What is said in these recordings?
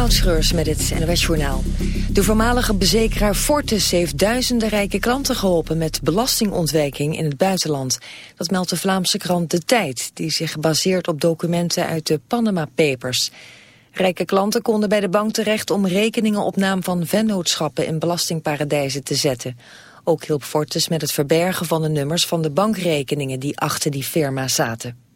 Moutschreurs met het NOS. De voormalige bezekeraar Fortis heeft duizenden rijke klanten geholpen... met belastingontwijking in het buitenland. Dat meldt de Vlaamse krant De Tijd... die zich baseert op documenten uit de Panama Papers. Rijke klanten konden bij de bank terecht... om rekeningen op naam van vennootschappen in belastingparadijzen te zetten. Ook hielp Fortis met het verbergen van de nummers van de bankrekeningen... die achter die firma zaten.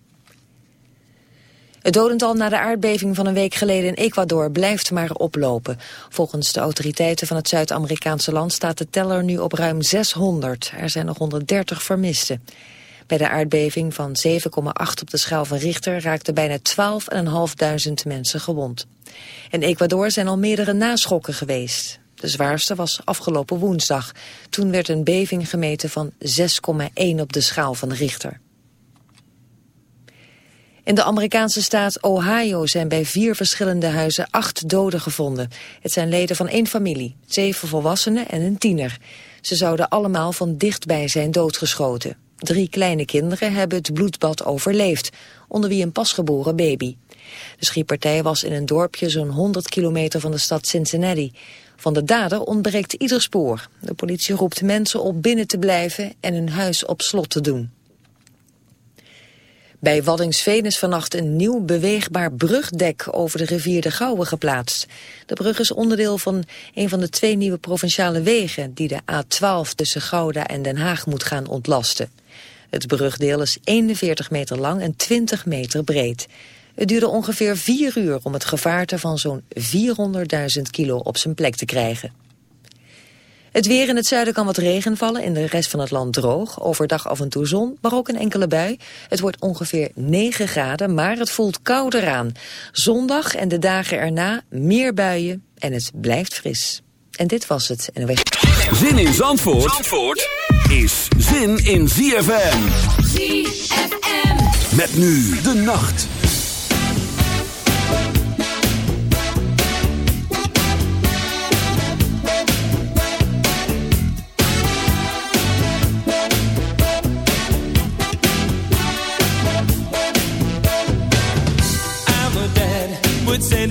Het dodental na de aardbeving van een week geleden in Ecuador blijft maar oplopen. Volgens de autoriteiten van het Zuid-Amerikaanse land staat de teller nu op ruim 600. Er zijn nog 130 vermisten. Bij de aardbeving van 7,8 op de schaal van Richter raakten bijna 12.500 mensen gewond. In Ecuador zijn al meerdere naschokken geweest. De zwaarste was afgelopen woensdag. Toen werd een beving gemeten van 6,1 op de schaal van Richter. In de Amerikaanse staat Ohio zijn bij vier verschillende huizen acht doden gevonden. Het zijn leden van één familie, zeven volwassenen en een tiener. Ze zouden allemaal van dichtbij zijn doodgeschoten. Drie kleine kinderen hebben het bloedbad overleefd, onder wie een pasgeboren baby. De schietpartij was in een dorpje zo'n 100 kilometer van de stad Cincinnati. Van de dader ontbreekt ieder spoor. De politie roept mensen op binnen te blijven en hun huis op slot te doen. Bij Waddingsveen is vannacht een nieuw beweegbaar brugdek over de rivier de Gouwe geplaatst. De brug is onderdeel van een van de twee nieuwe provinciale wegen die de A12 tussen Gouda en Den Haag moet gaan ontlasten. Het brugdeel is 41 meter lang en 20 meter breed. Het duurde ongeveer vier uur om het gevaarte van zo'n 400.000 kilo op zijn plek te krijgen. Het weer in het zuiden kan wat regen vallen, in de rest van het land droog. Overdag af en toe zon, maar ook een enkele bui. Het wordt ongeveer 9 graden, maar het voelt kouder aan. Zondag en de dagen erna meer buien en het blijft fris. En dit was het. Zin in Zandvoort, Zandvoort is zin in ZFM. ZFM. Met nu de nacht.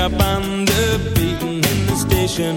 Up on the beaten in the station.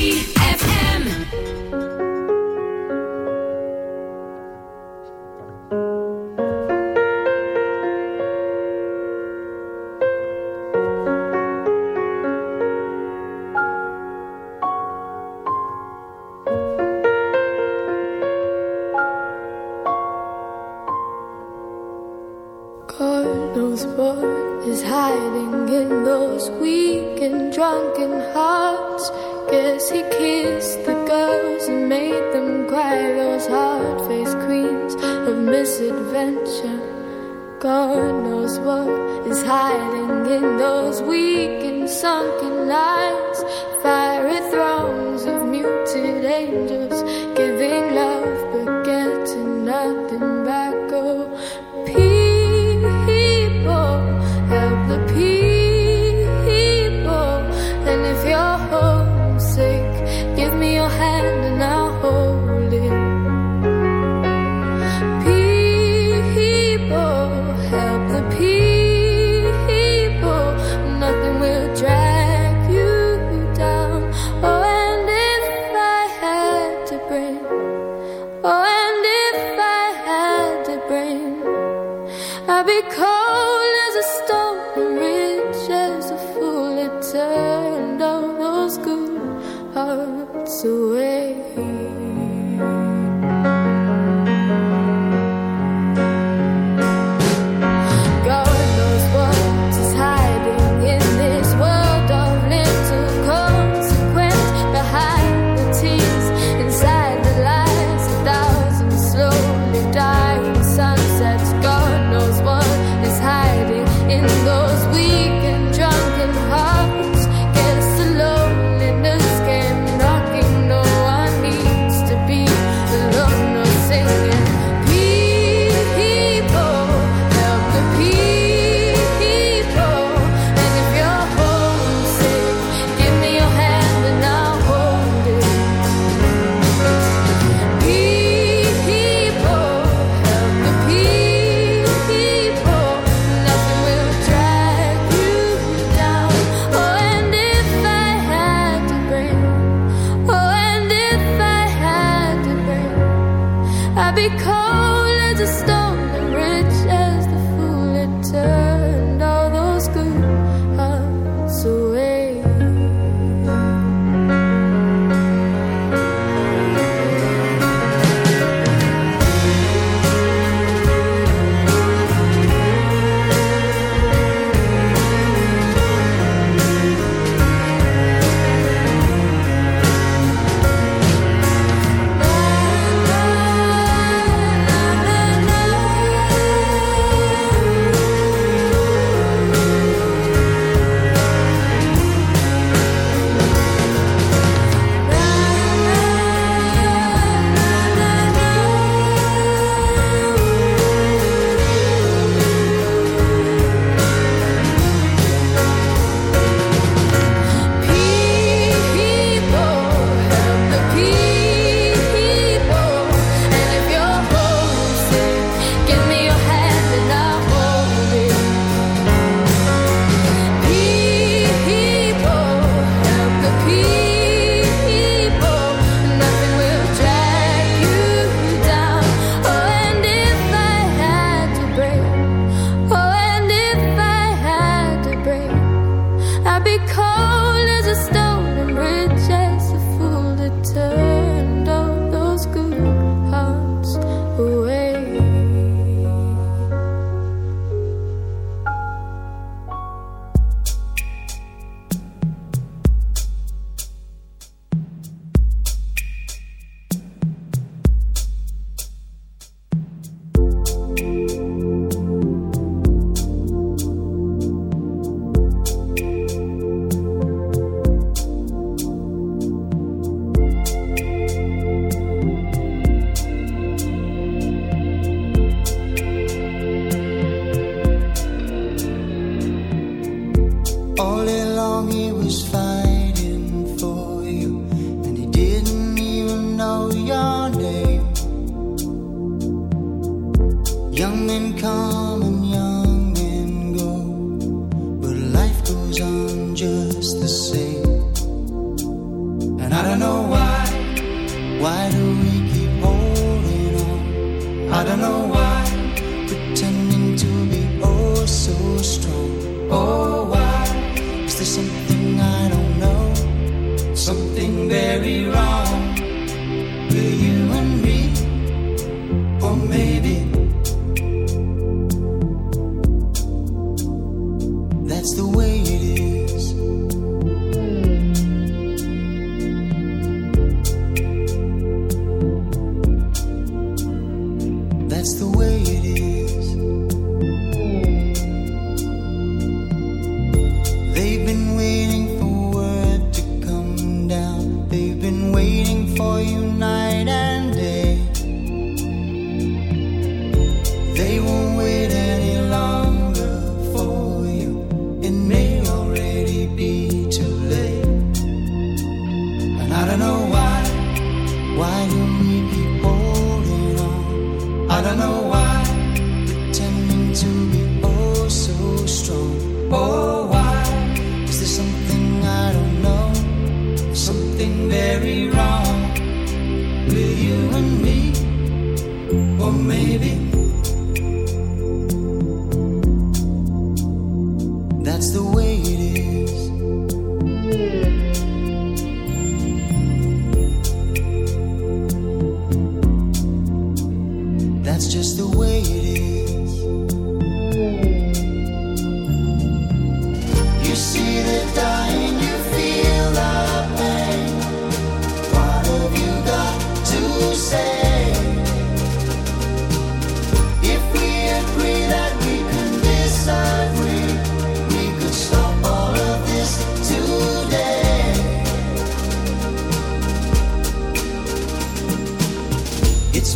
cold as a stone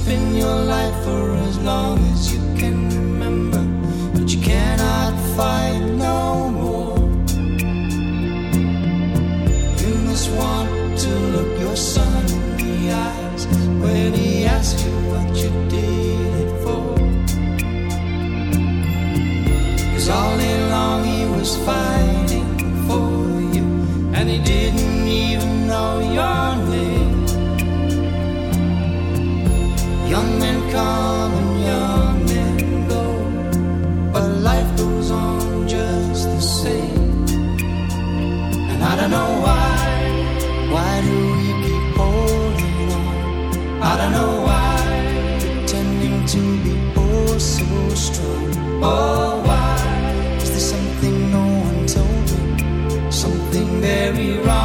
In your life for as long as you can remember, but you cannot fight no more. You must want to look your son in the eyes when he asks you what you did it for. Cause all day long he was fighting for you, and he didn't even know your. Young men come and young men go, but life goes on just the same. And I don't know why, why do we keep holding on? I don't know why, pretending to be oh so strong. Oh, why is there something no one told me? Something very wrong.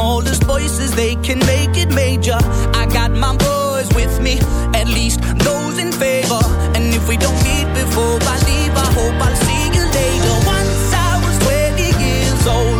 Smallest voices, they can make it major. I got my boys with me, at least those in favor. And if we don't meet before I leave, I hope I'll see you later. Once I was 20 years old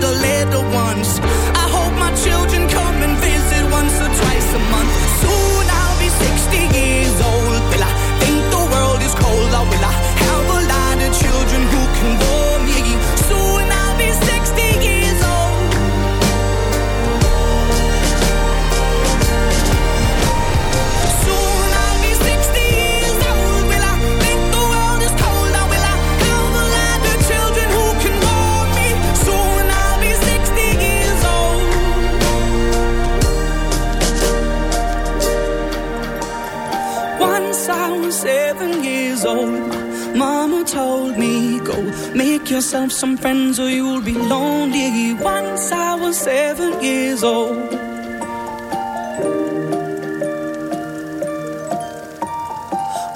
make yourself some friends or you'll be lonely. Once I was seven years old.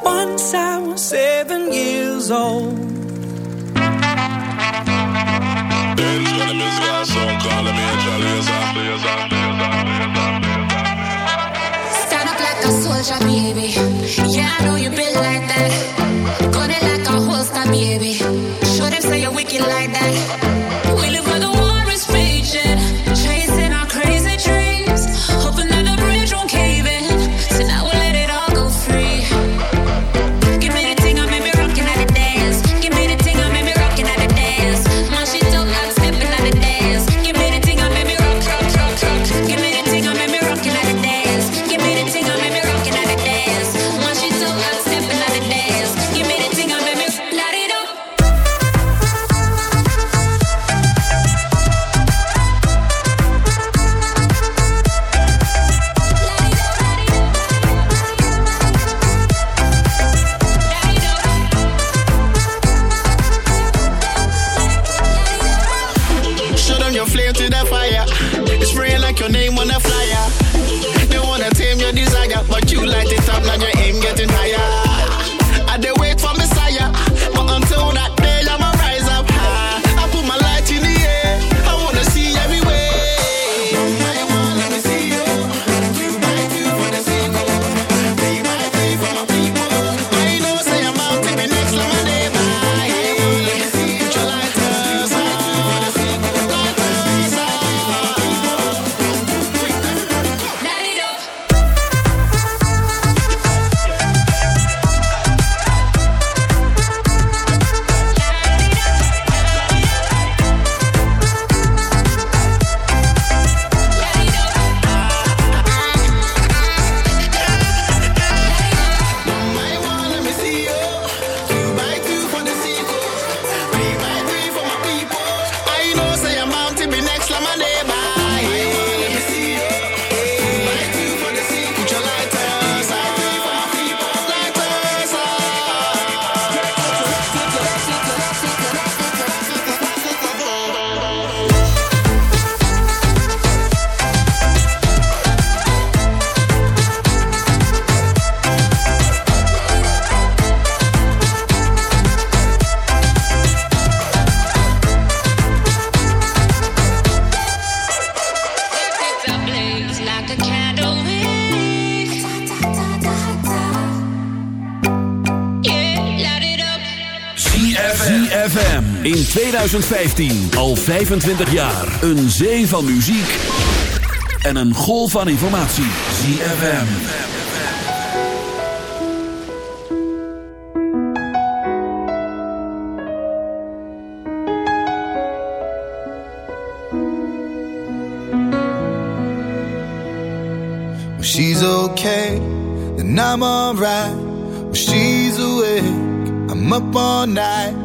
Once I was seven years old. Stand up like a soldier, baby. Yeah, I know you been like that. Gun it like a holster, baby. Like that. 2015. Al 25 jaar. Een zee van muziek. En een golf van informatie. ZFM. When she's okay, then I'm alright. When she's awake, I'm up all night.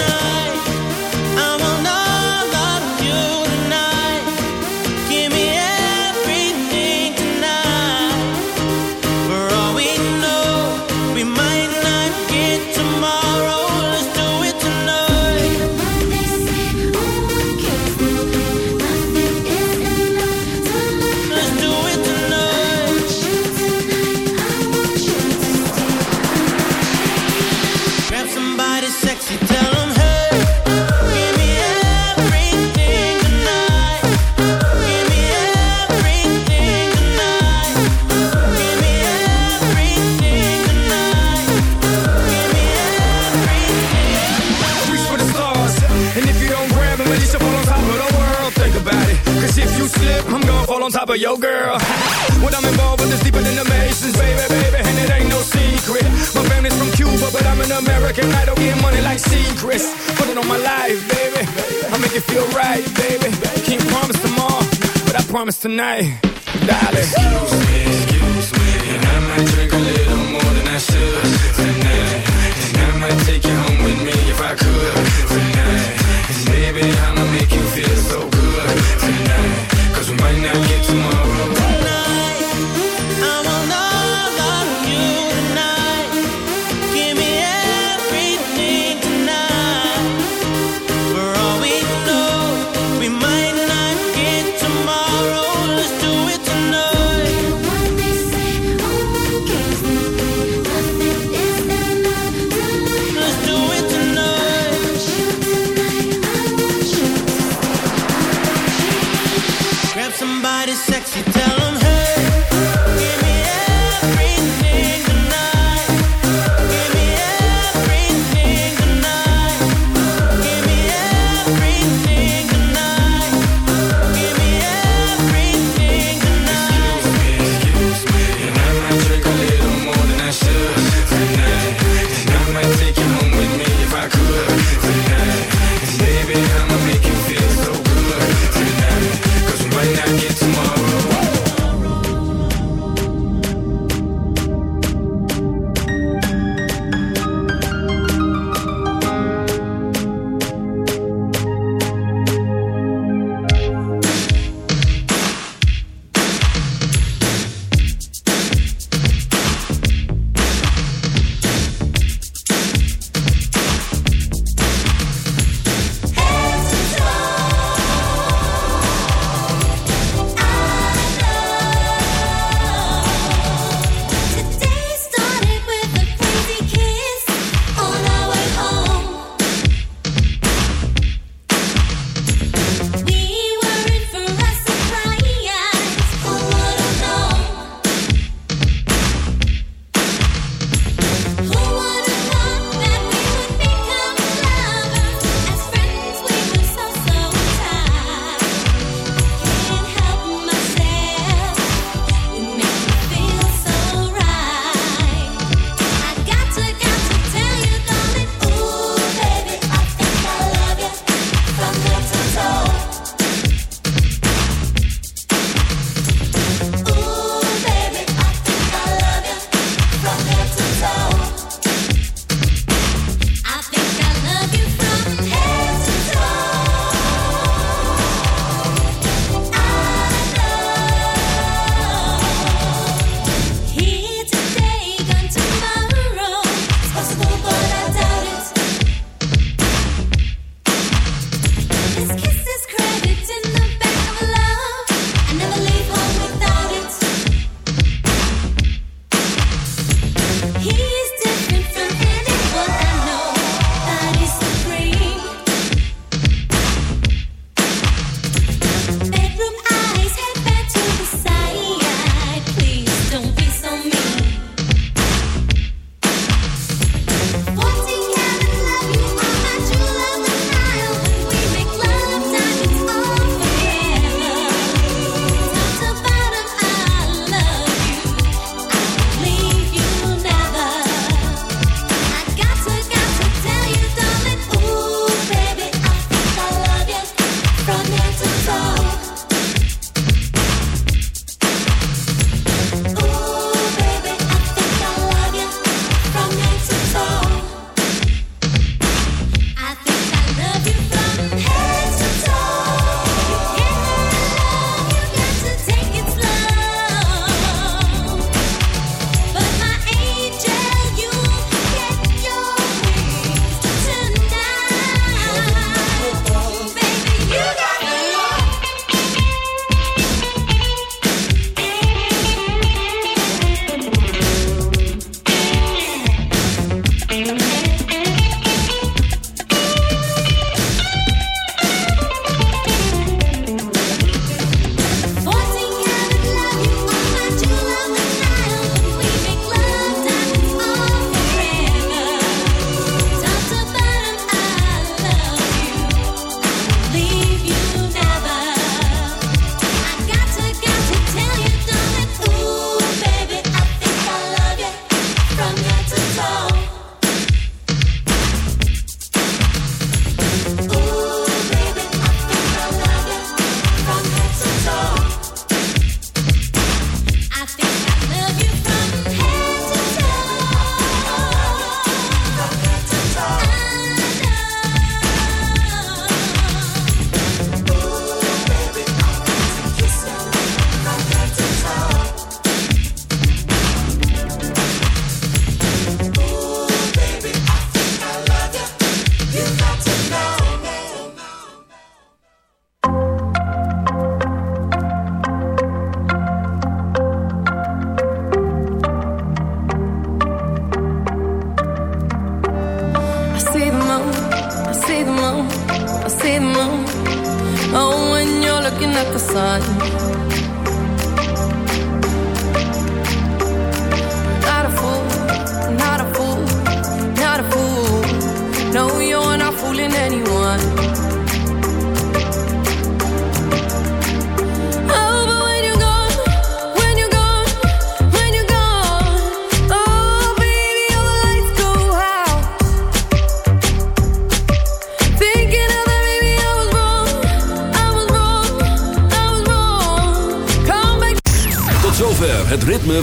night.